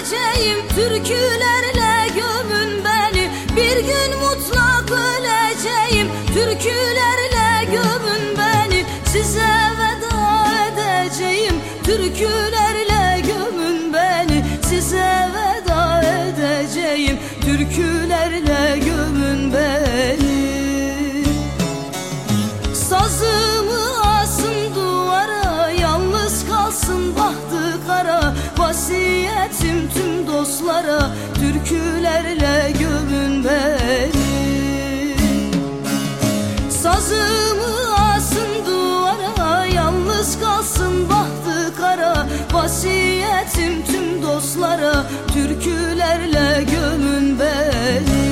öleceğim Türkülerle gömün beni. Bir gün mutlak öleceğim Türkülerle gömün beni. Size veda edeceğim Türkülerle gömün beni. Size veda edeceğim Türkülerle Türkülerle gömün beni. Sazımı asın duvara Yalnız kalsın bahtı kara. Vasiyetim tüm dostlara Türkülerle gömün beni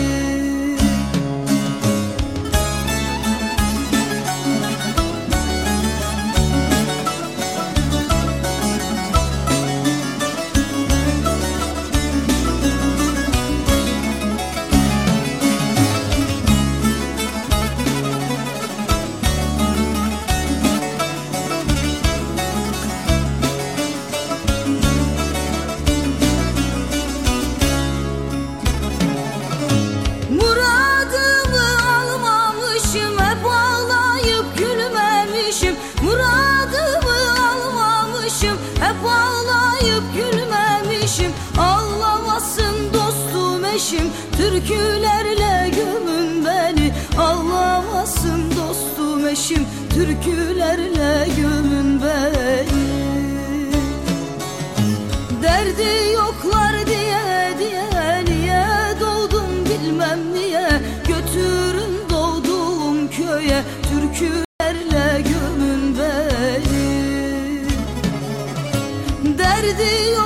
ateşim Türkülerle gömün beni. Ağlamasın dostum eşim Türkülerle gömün beni. Derdi yoklar diye diye Niye doğdum bilmem niye. Götürün doğduğum köye Türkülerle gömün beni. Derdi